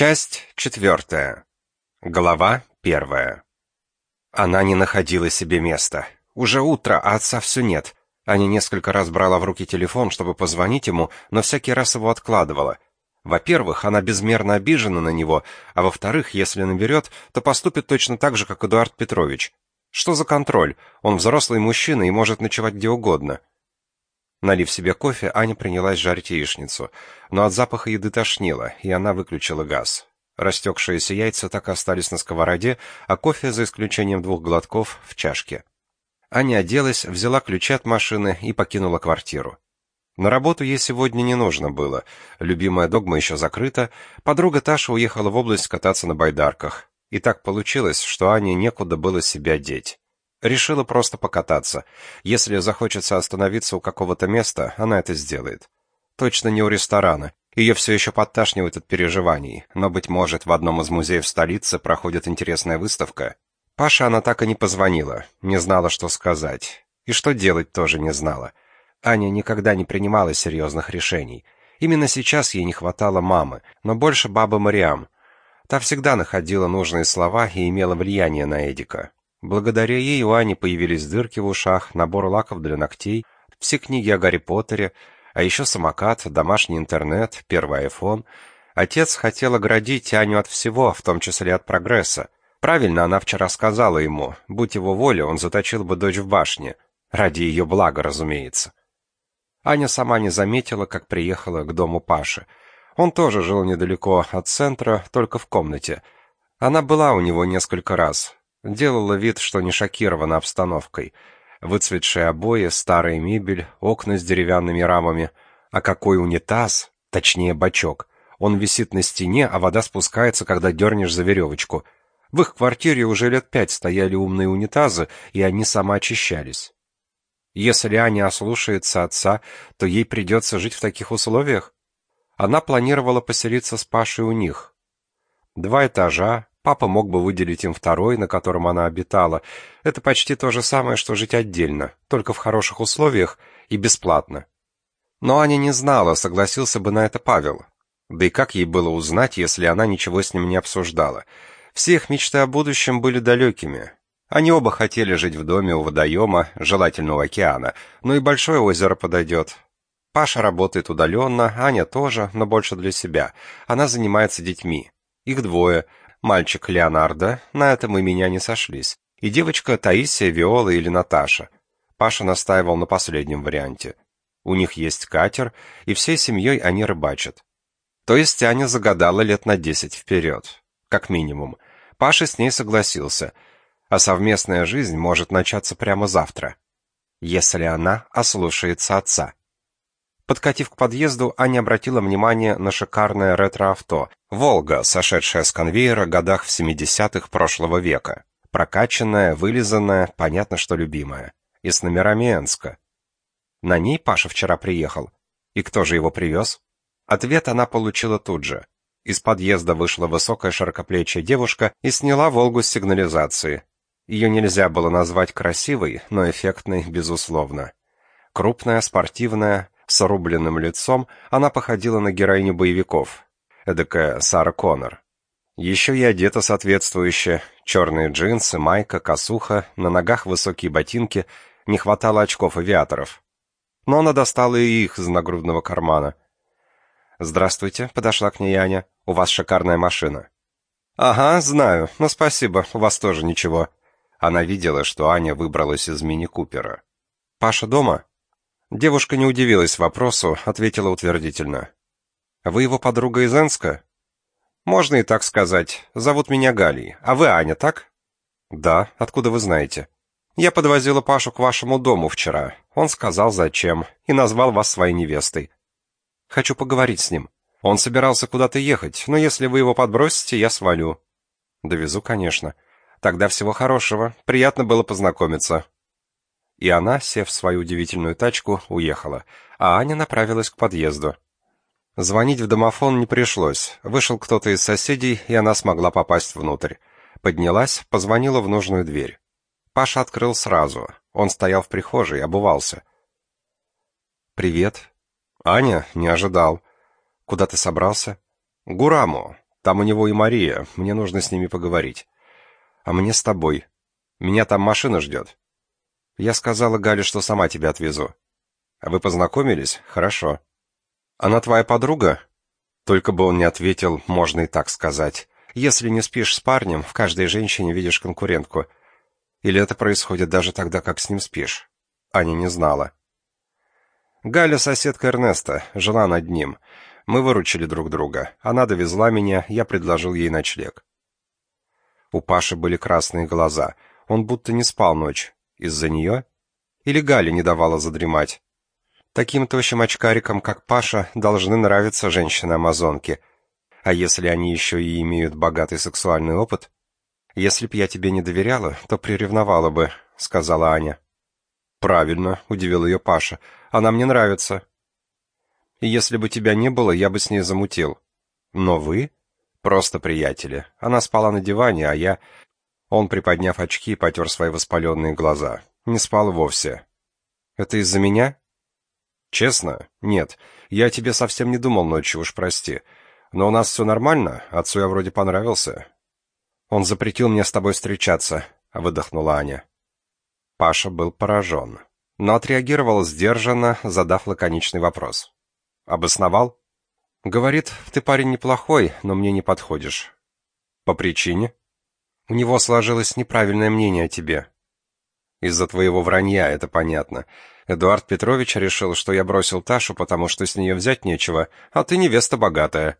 Часть четвертая. Глава первая. Она не находила себе места. Уже утро, а отца все нет. Аня несколько раз брала в руки телефон, чтобы позвонить ему, но всякий раз его откладывала. Во-первых, она безмерно обижена на него, а во-вторых, если наберет, то поступит точно так же, как Эдуард Петрович. Что за контроль? Он взрослый мужчина и может ночевать где угодно. Налив себе кофе, Аня принялась жарить яичницу, но от запаха еды тошнило, и она выключила газ. Растекшиеся яйца так и остались на сковороде, а кофе, за исключением двух глотков, в чашке. Аня оделась, взяла ключи от машины и покинула квартиру. На работу ей сегодня не нужно было. Любимая догма еще закрыта. Подруга Таша уехала в область кататься на байдарках. И так получилось, что Ане некуда было себя деть. Решила просто покататься. Если захочется остановиться у какого-то места, она это сделает. Точно не у ресторана. Ее все еще подташнивает от переживаний, но, быть может, в одном из музеев столицы проходит интересная выставка. Паша она так и не позвонила, не знала, что сказать. И что делать тоже не знала. Аня никогда не принимала серьезных решений. Именно сейчас ей не хватало мамы, но больше бабы Мариам. Та всегда находила нужные слова и имела влияние на Эдика. Благодаря ей у Ани появились дырки в ушах, набор лаков для ногтей, все книги о Гарри Поттере, а еще самокат, домашний интернет, первый айфон. Отец хотел оградить Аню от всего, в том числе от прогресса. Правильно она вчера сказала ему, будь его воля, он заточил бы дочь в башне. Ради ее блага, разумеется. Аня сама не заметила, как приехала к дому Паши. Он тоже жил недалеко от центра, только в комнате. Она была у него несколько раз, Делала вид, что не шокирована обстановкой. Выцветшие обои, старая мебель, окна с деревянными рамами. А какой унитаз, точнее бачок. Он висит на стене, а вода спускается, когда дернешь за веревочку. В их квартире уже лет пять стояли умные унитазы, и они самоочищались. Если Аня ослушается отца, то ей придется жить в таких условиях. Она планировала поселиться с Пашей у них. Два этажа, Папа мог бы выделить им второй, на котором она обитала. Это почти то же самое, что жить отдельно, только в хороших условиях и бесплатно. Но Аня не знала, согласился бы на это Павел. Да и как ей было узнать, если она ничего с ним не обсуждала? Все их мечты о будущем были далекими. Они оба хотели жить в доме у водоема, желательно у океана, но и большое озеро подойдет. Паша работает удаленно, Аня тоже, но больше для себя. Она занимается детьми. Их двое, мальчик Леонардо, на этом и меня не сошлись, и девочка Таисия, Виола или Наташа. Паша настаивал на последнем варианте. У них есть катер, и всей семьей они рыбачат. То есть Аня загадала лет на десять вперед, как минимум. Паша с ней согласился, а совместная жизнь может начаться прямо завтра, если она ослушается отца. Подкатив к подъезду, Аня обратила внимание на шикарное ретро-авто. «Волга», сошедшая с конвейера годах в 70-х прошлого века. Прокачанная, вылизанная, понятно, что любимая. И с номерами Энска. На ней Паша вчера приехал. И кто же его привез? Ответ она получила тут же. Из подъезда вышла высокая широкоплечья девушка и сняла «Волгу» с сигнализации. Ее нельзя было назвать красивой, но эффектной, безусловно. Крупная, спортивная, с рубленным лицом она походила на героиню боевиков, эдакая Сара Коннор. Еще и одета соответствующе, черные джинсы, майка, косуха, на ногах высокие ботинки, не хватало очков-авиаторов. Но она достала и их из нагрудного кармана. «Здравствуйте», — подошла к ней Аня, — «у вас шикарная машина». «Ага, знаю, но спасибо, у вас тоже ничего». Она видела, что Аня выбралась из мини-купера. «Паша дома?» Девушка не удивилась вопросу, ответила утвердительно. «Вы его подруга из Энска?» «Можно и так сказать. Зовут меня Галей. А вы Аня, так?» «Да. Откуда вы знаете?» «Я подвозила Пашу к вашему дому вчера. Он сказал, зачем, и назвал вас своей невестой. Хочу поговорить с ним. Он собирался куда-то ехать, но если вы его подбросите, я свалю». «Довезу, конечно. Тогда всего хорошего. Приятно было познакомиться. И она, сев в свою удивительную тачку, уехала, а Аня направилась к подъезду. Звонить в домофон не пришлось. Вышел кто-то из соседей, и она смогла попасть внутрь. Поднялась, позвонила в нужную дверь. Паша открыл сразу. Он стоял в прихожей, обувался. «Привет». «Аня, не ожидал. Куда ты собрался?» «Гураму. Там у него и Мария, мне нужно с ними поговорить. А мне с тобой. Меня там машина ждет. Я сказала Гале, что сама тебя отвезу. А вы познакомились? Хорошо. Она твоя подруга? Только бы он не ответил, можно и так сказать. Если не спишь с парнем, в каждой женщине видишь конкурентку. Или это происходит даже тогда, как с ним спишь? Аня не знала. Галя соседка Эрнеста, жила над ним. Мы выручили друг друга. Она довезла меня, я предложил ей ночлег. У Паши были красные глаза. Он будто не спал ночь. Из-за нее? Или Галя не давала задремать? Таким тощим очкарикам, как Паша, должны нравиться женщины-амазонки. А если они еще и имеют богатый сексуальный опыт? Если б я тебе не доверяла, то приревновала бы, сказала Аня. Правильно, удивил ее Паша. Она мне нравится. И если бы тебя не было, я бы с ней замутил. Но вы просто приятели. Она спала на диване, а я Он, приподняв очки, потер свои воспаленные глаза. Не спал вовсе. Это из-за меня? Честно? Нет. Я тебе совсем не думал ночью, уж прости. Но у нас все нормально, отцу я вроде понравился. Он запретил мне с тобой встречаться, выдохнула Аня. Паша был поражен, но отреагировал сдержанно, задав лаконичный вопрос. Обосновал? Говорит, ты парень неплохой, но мне не подходишь. По причине? У него сложилось неправильное мнение о тебе. Из-за твоего вранья, это понятно. Эдуард Петрович решил, что я бросил Ташу, потому что с нее взять нечего, а ты невеста богатая.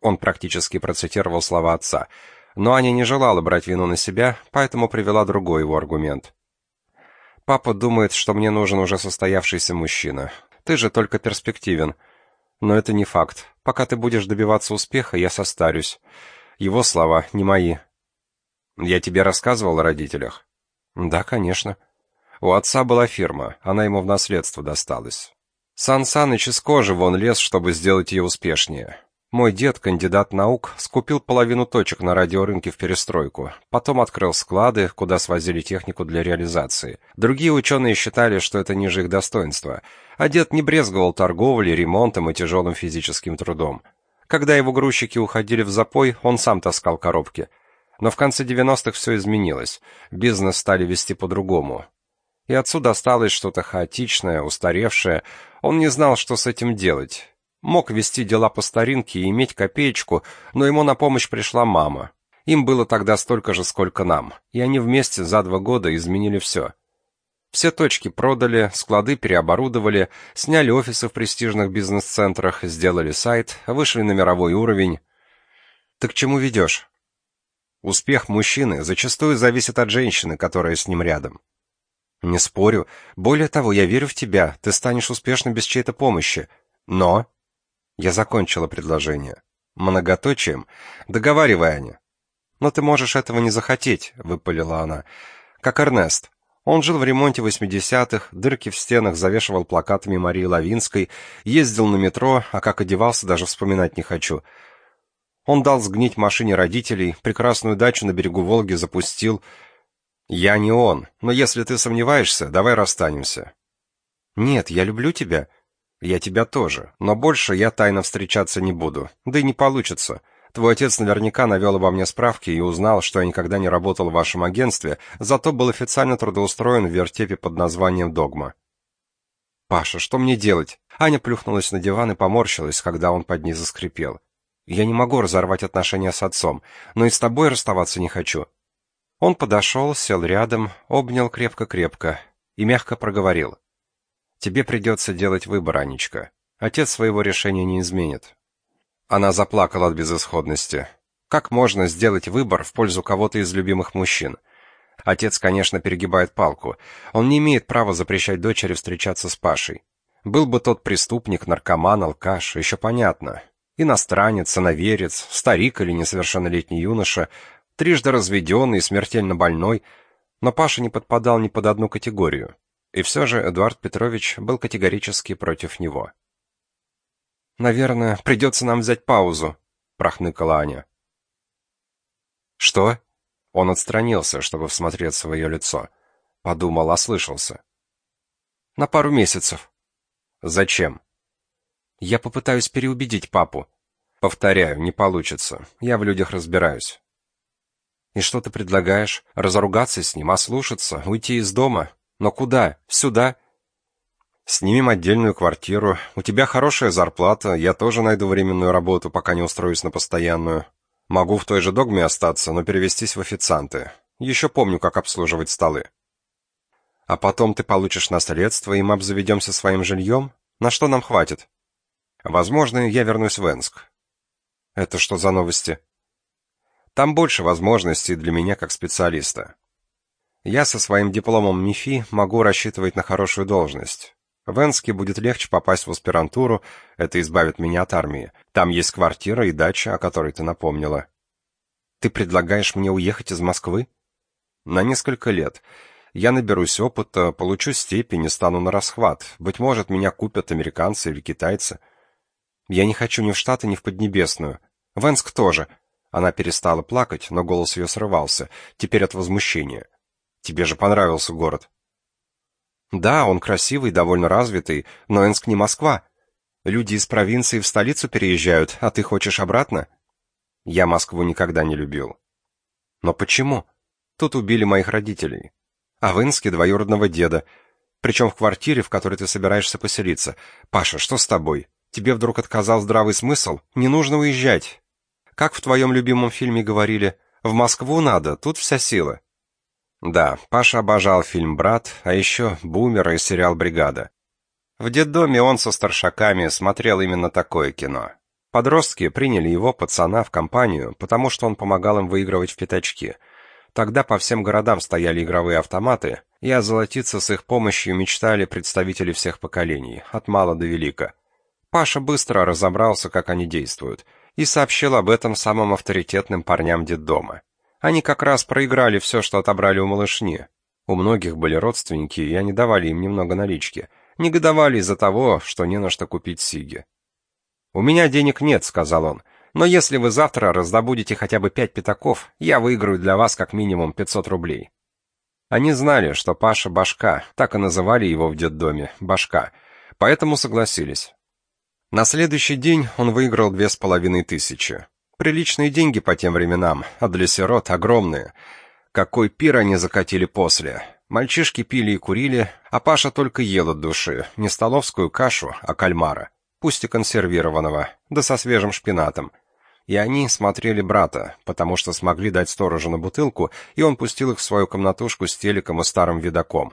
Он практически процитировал слова отца. Но Аня не желала брать вину на себя, поэтому привела другой его аргумент. Папа думает, что мне нужен уже состоявшийся мужчина. Ты же только перспективен. Но это не факт. Пока ты будешь добиваться успеха, я состарюсь. Его слова, не мои. Я тебе рассказывал о родителях? Да, конечно. У отца была фирма, она ему в наследство досталась. Сан Саныч из кожи вон лез, чтобы сделать ее успешнее. Мой дед, кандидат наук, скупил половину точек на радиорынке в перестройку, потом открыл склады, куда свозили технику для реализации. Другие ученые считали, что это ниже их достоинства, а дед не брезговал торговлей, ремонтом и тяжелым физическим трудом. Когда его грузчики уходили в запой, он сам таскал коробки. Но в конце 90-х все изменилось. Бизнес стали вести по-другому и отсюда осталось что-то хаотичное, устаревшее. Он не знал, что с этим делать. Мог вести дела по старинке и иметь копеечку, но ему на помощь пришла мама. Им было тогда столько же, сколько нам, и они вместе за два года изменили все. Все точки продали, склады переоборудовали, сняли офисы в престижных бизнес-центрах, сделали сайт, вышли на мировой уровень. Ты к чему ведешь? Успех мужчины зачастую зависит от женщины, которая с ним рядом. Не спорю. Более того, я верю в тебя. Ты станешь успешным без чьей-то помощи. Но я закончила предложение. Многоточием. Договаривай, Аня. Но ты можешь этого не захотеть, выпалила она. Как Эрнест. Он жил в ремонте 80-х, дырки в стенах завешивал плакатами Марии Лавинской, ездил на метро, а как одевался, даже вспоминать не хочу. Он дал сгнить машине родителей, прекрасную дачу на берегу Волги запустил, я не он, но если ты сомневаешься, давай расстанемся. Нет, я люблю тебя. Я тебя тоже, но больше я тайно встречаться не буду. Да и не получится. Твой отец наверняка навел обо мне справки и узнал, что я никогда не работал в вашем агентстве, зато был официально трудоустроен в вертепе под названием Догма. Паша, что мне делать? Аня плюхнулась на диван и поморщилась, когда он под ней заскрипел. Я не могу разорвать отношения с отцом, но и с тобой расставаться не хочу. Он подошел, сел рядом, обнял крепко-крепко и мягко проговорил. «Тебе придется делать выбор, Анечка. Отец своего решения не изменит». Она заплакала от безысходности. Как можно сделать выбор в пользу кого-то из любимых мужчин? Отец, конечно, перегибает палку. Он не имеет права запрещать дочери встречаться с Пашей. Был бы тот преступник, наркоман, алкаш, еще понятно. Иностранец, сыноверец, старик или несовершеннолетний юноша, трижды разведенный и смертельно больной, но Паша не подпадал ни под одну категорию. И все же Эдуард Петрович был категорически против него. «Наверное, придется нам взять паузу», — прохныкала Аня. «Что?» Он отстранился, чтобы всмотреться в ее лицо. Подумал, ослышался. «На пару месяцев». «Зачем?» «Я попытаюсь переубедить папу. Повторяю, не получится. Я в людях разбираюсь. И что ты предлагаешь? Разругаться с ним, ослушаться, уйти из дома? Но куда? Сюда? Снимем отдельную квартиру. У тебя хорошая зарплата, я тоже найду временную работу, пока не устроюсь на постоянную. Могу в той же догме остаться, но перевестись в официанты. Еще помню, как обслуживать столы. А потом ты получишь наследство, и мы обзаведемся своим жильем? На что нам хватит? Возможно, я вернусь в Энск. Это что за новости? Там больше возможностей для меня как специалиста. Я со своим дипломом МИФИ могу рассчитывать на хорошую должность. В Энске будет легче попасть в аспирантуру, это избавит меня от армии. Там есть квартира и дача, о которой ты напомнила. Ты предлагаешь мне уехать из Москвы? На несколько лет. Я наберусь опыта, получу степень и стану на расхват. Быть может, меня купят американцы или китайцы. Я не хочу ни в Штаты, ни в Поднебесную. В Энск тоже. Она перестала плакать, но голос ее срывался, теперь от возмущения. Тебе же понравился город. Да, он красивый, довольно развитый, но Энск не Москва. Люди из провинции в столицу переезжают, а ты хочешь обратно? Я Москву никогда не любил. Но почему? Тут убили моих родителей а в Инске двоюродного деда. Причем в квартире, в которой ты собираешься поселиться. Паша, что с тобой? Тебе вдруг отказал здравый смысл? Не нужно уезжать. Как в твоем любимом фильме говорили, в Москву надо, тут вся сила. Да, Паша обожал фильм «Брат», а еще «Бумера» и сериал «Бригада». В детдоме он со старшаками смотрел именно такое кино. Подростки приняли его, пацана, в компанию, потому что он помогал им выигрывать в пятачки – Тогда по всем городам стояли игровые автоматы, и озолотиться с их помощью мечтали представители всех поколений, от мала до велика. Паша быстро разобрался, как они действуют, и сообщил об этом самым авторитетным парням детдома. Они как раз проиграли все, что отобрали у малышни. У многих были родственники, и они давали им немного налички. Негодовали из-за того, что не на что купить сиги. «У меня денег нет», — сказал он. Но если вы завтра раздобудете хотя бы пять пятаков, я выиграю для вас как минимум 500 рублей. Они знали, что Паша башка, так и называли его в детдоме, башка, поэтому согласились. На следующий день он выиграл две с половиной тысячи. Приличные деньги по тем временам, а для сирот огромные. Какой пир они закатили после. Мальчишки пили и курили, а Паша только ел от души, не столовскую кашу, а кальмара, пусть и консервированного, да со свежим шпинатом и они смотрели брата, потому что смогли дать сторожу на бутылку, и он пустил их в свою комнатушку с телеком и старым видоком.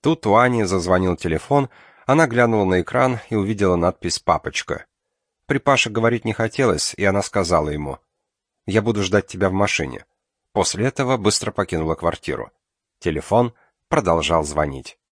Тут у Ани зазвонил телефон, она глянула на экран и увидела надпись «Папочка». При Паше говорить не хотелось, и она сказала ему «Я буду ждать тебя в машине». После этого быстро покинула квартиру. Телефон продолжал звонить.